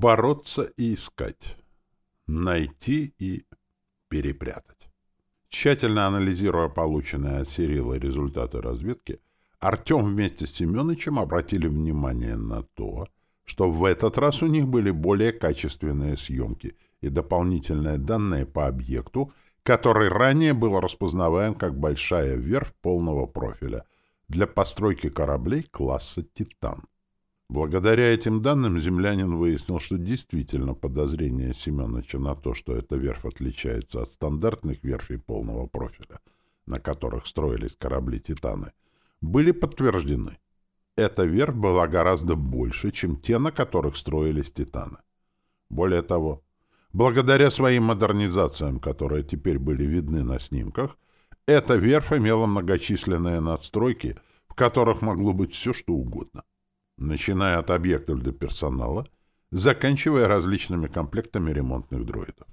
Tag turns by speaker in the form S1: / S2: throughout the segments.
S1: Бороться и искать. Найти и перепрятать. Тщательно анализируя полученные от Сирила результаты разведки, Артем вместе с Семеновичем обратили внимание на то, что в этот раз у них были более качественные съемки и дополнительные данные по объекту, который ранее был распознаваем как большая верфь полного профиля для постройки кораблей класса «Титан». Благодаря этим данным землянин выяснил, что действительно подозрения Семеновича на то, что эта верфь отличается от стандартных верфей полного профиля, на которых строились корабли «Титаны», были подтверждены. Эта верфь была гораздо больше, чем те, на которых строились «Титаны». Более того, благодаря своим модернизациям, которые теперь были видны на снимках, эта верфь имела многочисленные надстройки, в которых могло быть все, что угодно. Начиная от объектов для персонала, заканчивая различными комплектами ремонтных дроидов.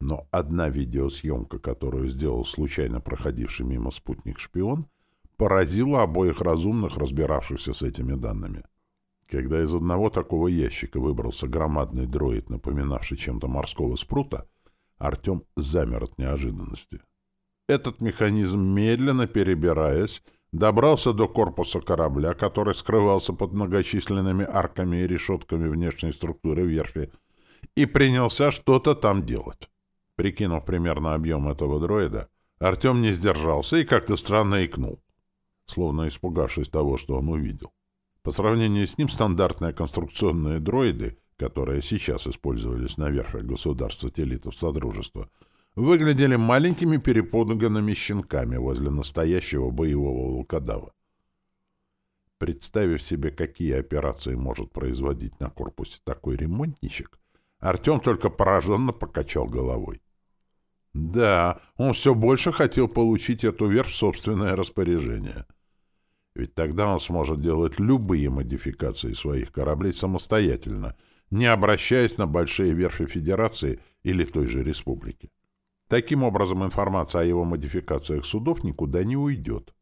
S1: Но одна видеосъемка, которую сделал случайно проходивший мимо спутник-шпион, поразило обоих разумных, разбиравшихся с этими данными. Когда из одного такого ящика выбрался громадный дроид, напоминавший чем-то морского спрута, Артем замер от неожиданности. Этот механизм, медленно перебираясь, добрался до корпуса корабля, который скрывался под многочисленными арками и решетками внешней структуры верфи, и принялся что-то там делать. Прикинув примерно объем этого дроида, Артем не сдержался и как-то странно икнул словно испугавшись того, что он увидел. По сравнению с ним стандартные конструкционные дроиды, которые сейчас использовались на верфях государств-сателлитов Содружества, выглядели маленькими перепуганными щенками возле настоящего боевого волкодава. Представив себе, какие операции может производить на корпусе такой ремонтничек, Артем только пораженно покачал головой. Да, он все больше хотел получить эту верфь в собственное распоряжение — ведь тогда он сможет делать любые модификации своих кораблей самостоятельно, не обращаясь на большие верфи Федерации или той же Республики. Таким образом, информация о его модификациях судов никуда не уйдет.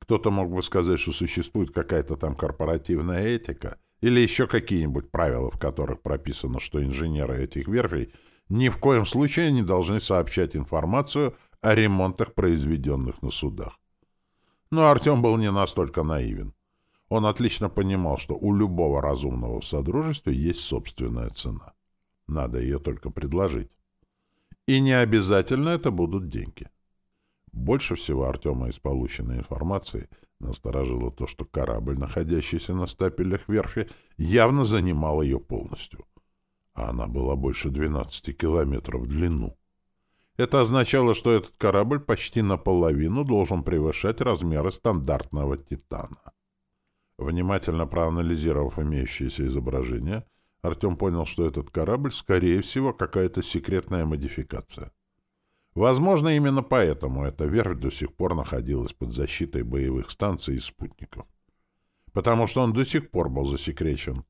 S1: Кто-то мог бы сказать, что существует какая-то там корпоративная этика или еще какие-нибудь правила, в которых прописано, что инженеры этих верфей ни в коем случае не должны сообщать информацию о ремонтах, произведенных на судах. Но Артем был не настолько наивен. Он отлично понимал, что у любого разумного в Содружестве есть собственная цена. Надо ее только предложить. И не обязательно это будут деньги. Больше всего Артема из полученной информации насторожило то, что корабль, находящийся на стапелях верфи, явно занимал ее полностью. А она была больше 12 километров в длину. Это означало, что этот корабль почти наполовину должен превышать размеры стандартного «Титана». Внимательно проанализировав имеющиеся изображения, Артем понял, что этот корабль, скорее всего, какая-то секретная модификация. Возможно, именно поэтому эта верфь до сих пор находилась под защитой боевых станций и спутников. Потому что он до сих пор был засекречен.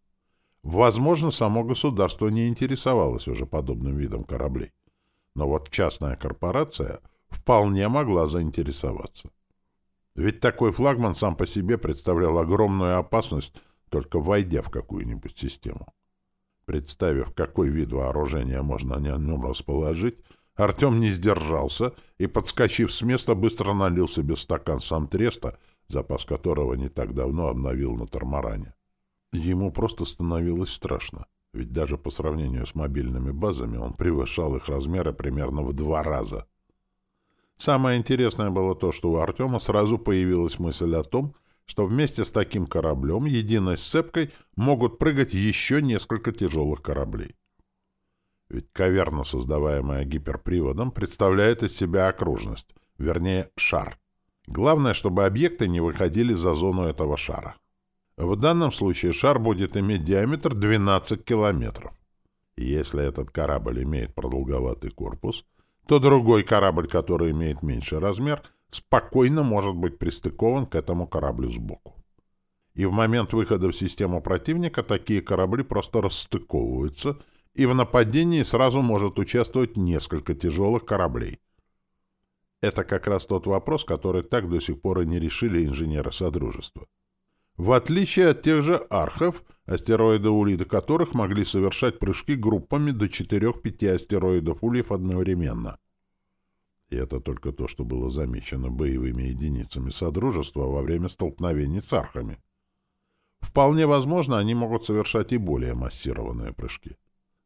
S1: Возможно, само государство не интересовалось уже подобным видом кораблей. Но вот частная корпорация вполне могла заинтересоваться. Ведь такой флагман сам по себе представлял огромную опасность, только войдя в какую-нибудь систему. Представив, какой вид вооружения можно на нем расположить, Артем не сдержался и, подскочив с места, быстро налил себе стакан сам запас которого не так давно обновил на Тормаране. Ему просто становилось страшно ведь даже по сравнению с мобильными базами он превышал их размеры примерно в два раза. Самое интересное было то, что у Артема сразу появилась мысль о том, что вместе с таким кораблем, единой сцепкой, могут прыгать еще несколько тяжелых кораблей. Ведь каверна, создаваемая гиперприводом, представляет из себя окружность, вернее, шар. Главное, чтобы объекты не выходили за зону этого шара. В данном случае шар будет иметь диаметр 12 километров. Если этот корабль имеет продолговатый корпус, то другой корабль, который имеет меньший размер, спокойно может быть пристыкован к этому кораблю сбоку. И в момент выхода в систему противника такие корабли просто расстыковываются, и в нападении сразу может участвовать несколько тяжелых кораблей. Это как раз тот вопрос, который так до сих пор и не решили инженеры Содружества. В отличие от тех же архов, астероиды улиды которых могли совершать прыжки группами до 4-5 астероидов ульев одновременно. И это только то, что было замечено боевыми единицами Содружества во время столкновений с архами. Вполне возможно, они могут совершать и более массированные прыжки.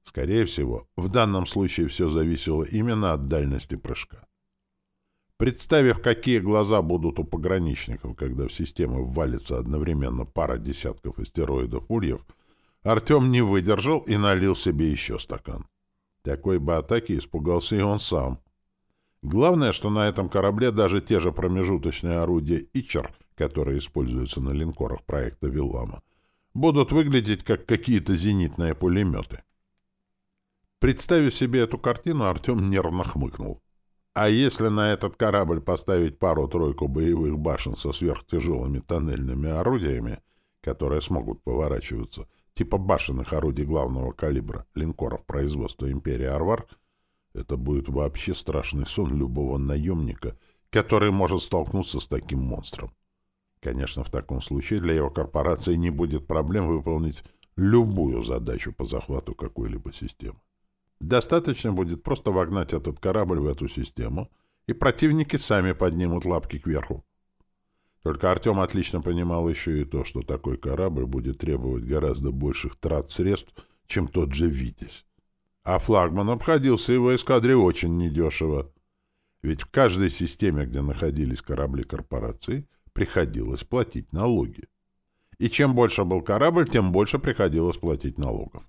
S1: Скорее всего, в данном случае все зависело именно от дальности прыжка. Представив, какие глаза будут у пограничников, когда в систему ввалится одновременно пара десятков астероидов ульев, Артем не выдержал и налил себе еще стакан. Такой бы атаки испугался и он сам. Главное, что на этом корабле даже те же промежуточные орудия «Ичер», которые используются на линкорах проекта «Виллама», будут выглядеть как какие-то зенитные пулеметы. Представив себе эту картину, Артем нервно хмыкнул. А если на этот корабль поставить пару-тройку боевых башен со сверхтяжелыми тоннельными орудиями, которые смогут поворачиваться, типа башенных орудий главного калибра линкоров производства империи Арвар, это будет вообще страшный сон любого наемника, который может столкнуться с таким монстром. Конечно, в таком случае для его корпорации не будет проблем выполнить любую задачу по захвату какой-либо системы. Достаточно будет просто вогнать этот корабль в эту систему, и противники сами поднимут лапки кверху. Только Артем отлично понимал еще и то, что такой корабль будет требовать гораздо больших трат средств, чем тот же «Витязь». А флагман обходился его эскадре очень недешево. Ведь в каждой системе, где находились корабли корпорации, приходилось платить налоги. И чем больше был корабль, тем больше приходилось платить налогов.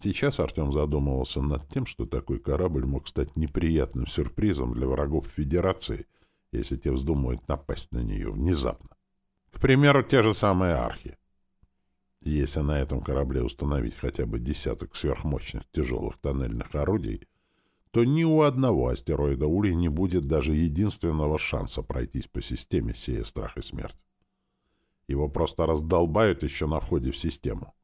S1: Сейчас Артем задумывался над тем, что такой корабль мог стать неприятным сюрпризом для врагов Федерации, если те вздумают напасть на нее внезапно. К примеру, те же самые архи. Если на этом корабле установить хотя бы десяток сверхмощных тяжелых тоннельных орудий, то ни у одного астероида Ули не будет даже единственного шанса пройтись по системе, сея страх и смерть. Его просто раздолбают еще на входе в систему.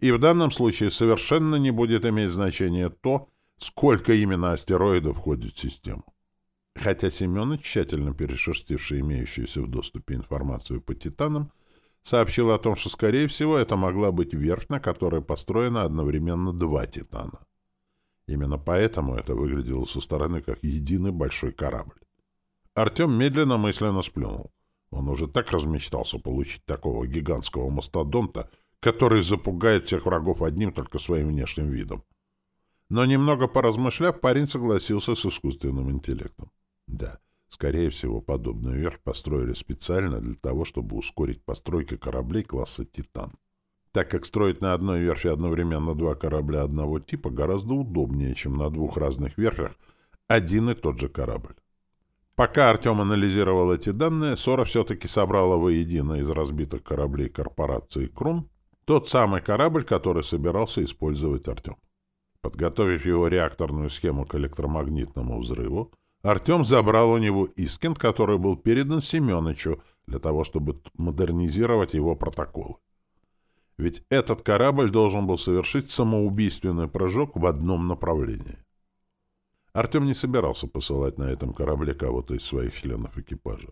S1: И в данном случае совершенно не будет иметь значения то, сколько именно астероидов входит в систему. Хотя Семенович, тщательно перешерстивший имеющуюся в доступе информацию по «Титанам», сообщил о том, что, скорее всего, это могла быть верфь, на которой построено одновременно два «Титана». Именно поэтому это выглядело со стороны как единый большой корабль. Артем медленно мысленно сплюнул. Он уже так размечтался получить такого гигантского мастодонта, который запугает всех врагов одним только своим внешним видом. Но немного поразмышляв, парень согласился с искусственным интеллектом. Да, скорее всего, подобную верфь построили специально для того, чтобы ускорить постройку кораблей класса «Титан». Так как строить на одной верфи одновременно два корабля одного типа гораздо удобнее, чем на двух разных верфях один и тот же корабль. Пока Артем анализировал эти данные, Сора все-таки собрала воедино из разбитых кораблей корпорации «Крун» Тот самый корабль, который собирался использовать Артем. Подготовив его реакторную схему к электромагнитному взрыву, Артем забрал у него Искин, который был передан Семеновичу для того, чтобы модернизировать его протоколы. Ведь этот корабль должен был совершить самоубийственный прыжок в одном направлении. Артем не собирался посылать на этом корабле кого-то из своих членов экипажа.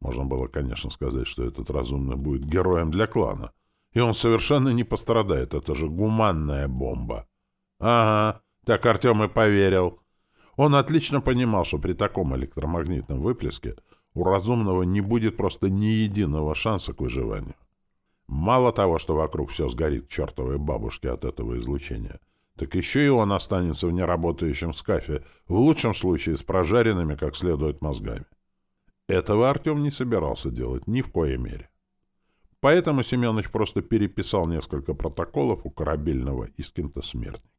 S1: Можно было, конечно, сказать, что этот разумный будет героем для клана — и он совершенно не пострадает. Это же гуманная бомба. Ага, так Артем и поверил. Он отлично понимал, что при таком электромагнитном выплеске у разумного не будет просто ни единого шанса к выживанию. Мало того, что вокруг все сгорит чертовой бабушке от этого излучения, так еще и он останется в неработающем скафе, в лучшем случае с прожаренными как следует мозгами. Этого Артем не собирался делать ни в коей мере. Поэтому Семенович просто переписал несколько протоколов у корабельного Искента-смертника.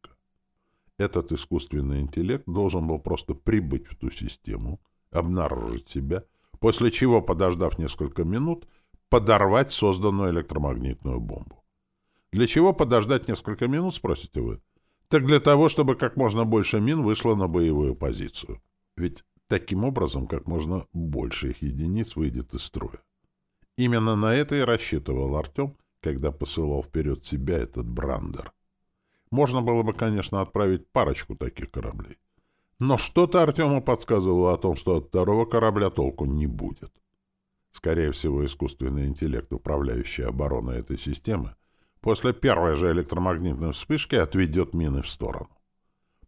S1: Этот искусственный интеллект должен был просто прибыть в ту систему, обнаружить себя, после чего, подождав несколько минут, подорвать созданную электромагнитную бомбу. Для чего подождать несколько минут, спросите вы? Так для того, чтобы как можно больше мин вышло на боевую позицию. Ведь таким образом как можно больше их единиц выйдет из строя. Именно на это и рассчитывал Артем, когда посылал вперед себя этот брандер. Можно было бы, конечно, отправить парочку таких кораблей. Но что-то Артему подсказывало о том, что от второго корабля толку не будет. Скорее всего, искусственный интеллект, управляющий обороной этой системы, после первой же электромагнитной вспышки отведет мины в сторону.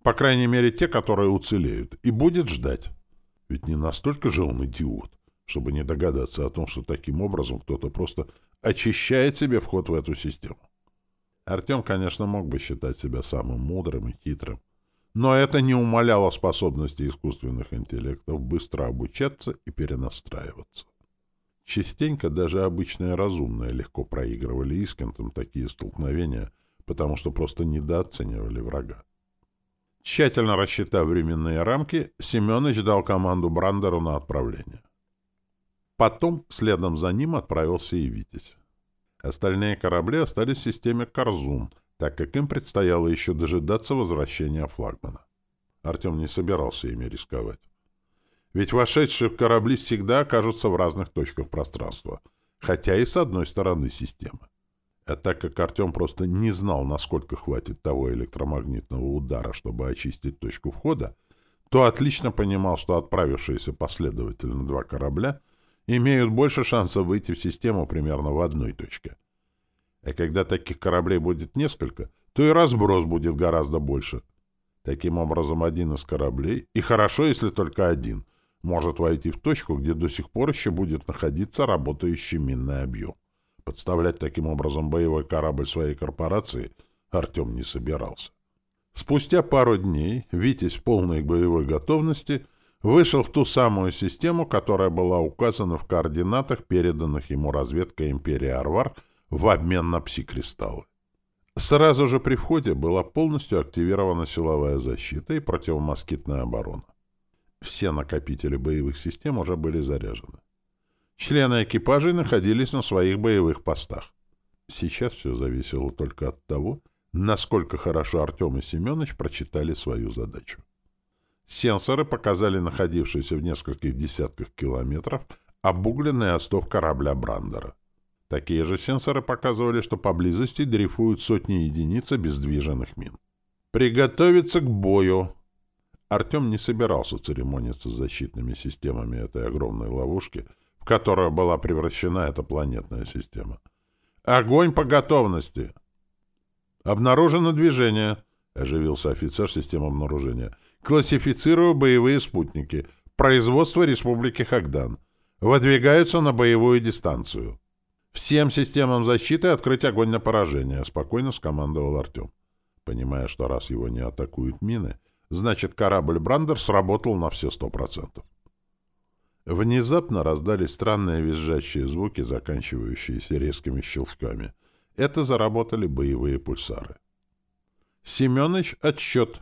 S1: По крайней мере, те, которые уцелеют, и будет ждать. Ведь не настолько же он идиот, чтобы не догадаться о том, что таким образом кто-то просто очищает себе вход в эту систему. Артем, конечно, мог бы считать себя самым мудрым и хитрым, но это не умаляло способности искусственных интеллектов быстро обучаться и перенастраиваться. Частенько даже обычные разумные легко проигрывали Искентам такие столкновения, потому что просто недооценивали врага. Тщательно рассчитав временные рамки, Семенович дал команду Брандеру на отправление. Потом следом за ним отправился и Витязь. Остальные корабли остались в системе «Корзун», так как им предстояло еще дожидаться возвращения флагмана. Артем не собирался ими рисковать. Ведь вошедшие в корабли всегда окажутся в разных точках пространства, хотя и с одной стороны системы. А так как Артем просто не знал, насколько хватит того электромагнитного удара, чтобы очистить точку входа, то отлично понимал, что отправившиеся последовательно два корабля имеют больше шансов выйти в систему примерно в одной точке. А когда таких кораблей будет несколько, то и разброс будет гораздо больше. Таким образом, один из кораблей, и хорошо, если только один, может войти в точку, где до сих пор еще будет находиться работающий минный объем. Подставлять таким образом боевой корабль своей корпорации Артем не собирался. Спустя пару дней Витязь в полной боевой готовности вышел в ту самую систему, которая была указана в координатах, переданных ему разведкой империи Арвар в обмен на пси-кристаллы. Сразу же при входе была полностью активирована силовая защита и противомоскитная оборона. Все накопители боевых систем уже были заряжены. Члены экипажей находились на своих боевых постах. Сейчас все зависело только от того, насколько хорошо Артем и Семенович прочитали свою задачу. Сенсоры показали находившийся в нескольких десятках километров обугленный остов корабля Брандера. Такие же сенсоры показывали, что поблизости дрейфуют сотни единиц обездвиженных мин. «Приготовиться к бою!» Артем не собирался церемониться с защитными системами этой огромной ловушки, в которую была превращена эта планетная система. «Огонь по готовности!» «Обнаружено движение», — оживился офицер системы обнаружения. «Классифицирую боевые спутники. Производство Республики Хагдан. Выдвигаются на боевую дистанцию». «Всем системам защиты открыть огонь на поражение», — спокойно скомандовал Артем. Понимая, что раз его не атакуют мины, значит, корабль «Брандер» сработал на все сто процентов. Внезапно раздались странные визжащие звуки, заканчивающиеся резкими щелчками. Это заработали боевые пульсары. «Семёныч, отсчет!»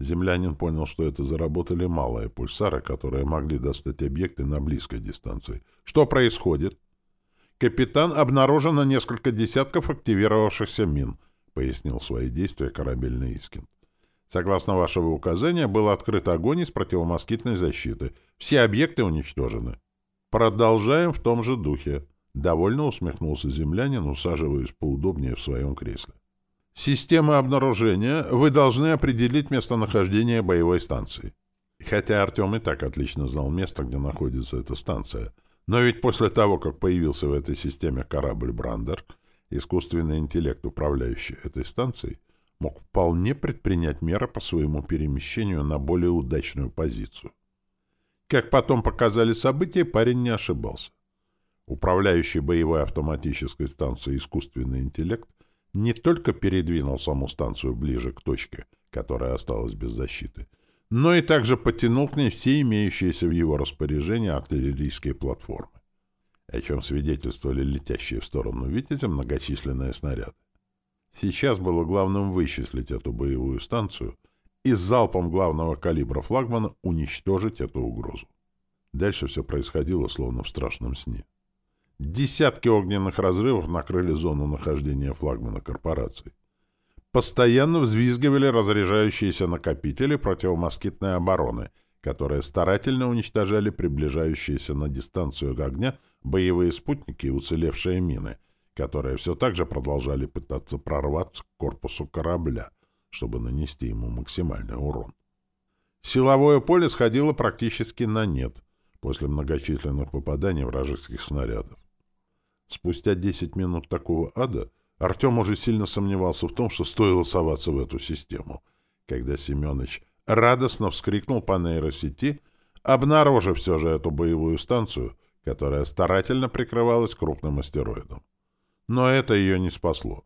S1: Землянин понял, что это заработали малые пульсары, которые могли достать объекты на близкой дистанции. «Что происходит?» «Капитан, обнаружено несколько десятков активировавшихся мин», — пояснил свои действия корабельный Искин. Согласно вашего указания, был открыт огонь из противомоскитной защиты. Все объекты уничтожены. Продолжаем в том же духе. Довольно усмехнулся землянин, усаживаясь поудобнее в своем кресле. Система обнаружения. Вы должны определить местонахождение боевой станции. Хотя Артем и так отлично знал место, где находится эта станция. Но ведь после того, как появился в этой системе корабль «Брандер», искусственный интеллект, управляющий этой станцией, мог вполне предпринять меры по своему перемещению на более удачную позицию. Как потом показали события, парень не ошибался. Управляющий боевой автоматической станцией искусственный интеллект не только передвинул саму станцию ближе к точке, которая осталась без защиты, но и также потянул к ней все имеющиеся в его распоряжении артиллерийские платформы, о чем свидетельствовали летящие в сторону «Витязя» многочисленные снаряды. Сейчас было главным вычислить эту боевую станцию и залпом главного калибра флагмана уничтожить эту угрозу. Дальше все происходило словно в страшном сне. Десятки огненных разрывов накрыли зону нахождения флагмана корпорации. Постоянно взвизгивали разряжающиеся накопители противомоскитной обороны, которые старательно уничтожали приближающиеся на дистанцию огня боевые спутники и уцелевшие мины — которые все так же продолжали пытаться прорваться к корпусу корабля, чтобы нанести ему максимальный урон. Силовое поле сходило практически на нет, после многочисленных попаданий вражеских снарядов. Спустя 10 минут такого ада Артем уже сильно сомневался в том, что стоило соваться в эту систему, когда Семенович радостно вскрикнул по нейросети, обнаружив все же эту боевую станцию, которая старательно прикрывалась крупным астероидом. Но это ее не спасло.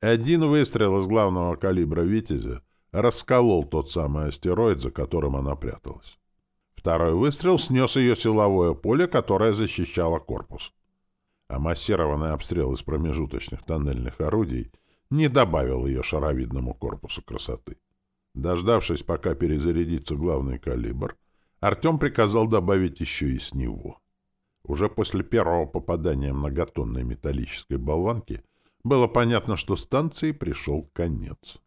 S1: Один выстрел из главного калибра «Витязя» расколол тот самый астероид, за которым она пряталась. Второй выстрел снес ее силовое поле, которое защищало корпус. А массированный обстрел из промежуточных тоннельных орудий не добавил ее шаровидному корпусу красоты. Дождавшись, пока перезарядится главный калибр, Артем приказал добавить еще и с него. Уже после первого попадания многотонной металлической болванки было понятно, что станции пришел конец.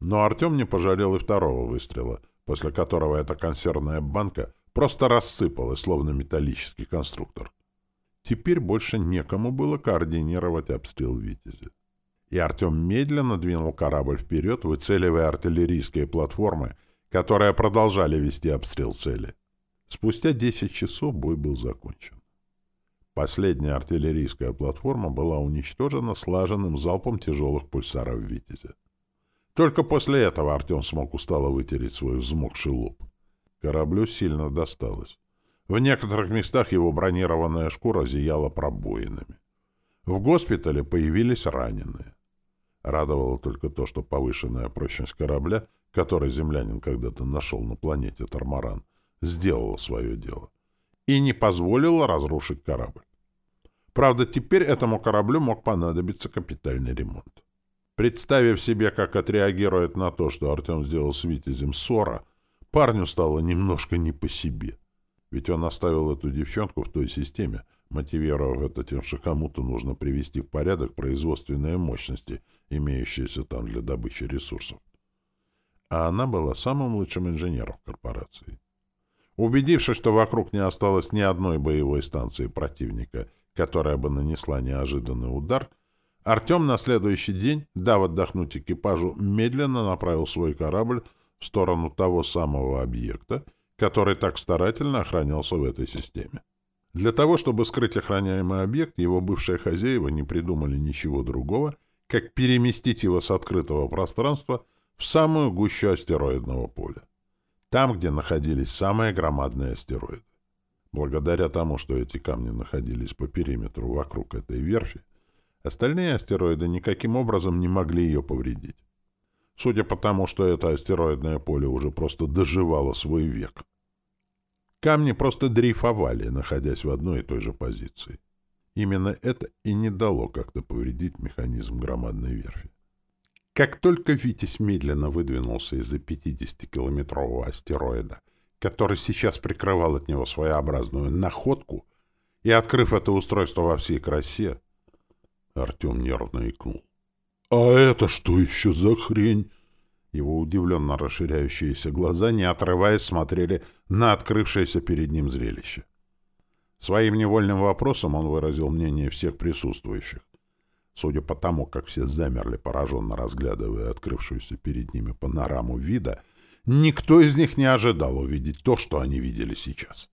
S1: Но Артем не пожалел и второго выстрела, после которого эта консервная банка просто рассыпалась, словно металлический конструктор. Теперь больше некому было координировать обстрел «Витязя». И Артем медленно двинул корабль вперед, выцеливая артиллерийские платформы, которые продолжали вести обстрел цели. Спустя 10 часов бой был закончен. Последняя артиллерийская платформа была уничтожена слаженным залпом тяжелых пульсаров «Витязя». Только после этого Артем смог устало вытереть свой взмокший лоб. Кораблю сильно досталось. В некоторых местах его бронированная шкура зияла пробоинами. В госпитале появились раненые. Радовало только то, что повышенная прочность корабля, который землянин когда-то нашел на планете Тормаран, сделала свое дело и не позволила разрушить корабль. Правда, теперь этому кораблю мог понадобиться капитальный ремонт. Представив себе, как отреагирует на то, что Артем сделал с Витязем ссора, парню стало немножко не по себе. Ведь он оставил эту девчонку в той системе, мотивировав это тем, что кому-то нужно привести в порядок производственные мощности, имеющиеся там для добычи ресурсов. А она была самым лучшим инженером корпорации. Убедившись, что вокруг не осталось ни одной боевой станции противника, которая бы нанесла неожиданный удар, Артем на следующий день, дав отдохнуть экипажу, медленно направил свой корабль в сторону того самого объекта, который так старательно охранялся в этой системе. Для того, чтобы скрыть охраняемый объект, его бывшие хозяева не придумали ничего другого, как переместить его с открытого пространства в самую гущу астероидного поля. Там, где находились самые громадные астероиды. Благодаря тому, что эти камни находились по периметру вокруг этой верфи, Остальные астероиды никаким образом не могли ее повредить. Судя по тому, что это астероидное поле уже просто доживало свой век. Камни просто дрейфовали, находясь в одной и той же позиции. Именно это и не дало как-то повредить механизм громадной верфи. Как только Витязь медленно выдвинулся из-за 50-километрового астероида, который сейчас прикрывал от него своеобразную находку, и, открыв это устройство во всей красе, Артем нервно икнул. «А это что еще за хрень?» Его удивленно расширяющиеся глаза, не отрываясь, смотрели на открывшееся перед ним зрелище. Своим невольным вопросом он выразил мнение всех присутствующих. Судя по тому, как все замерли, пораженно разглядывая открывшуюся перед ними панораму вида, никто из них не ожидал увидеть то, что они видели сейчас.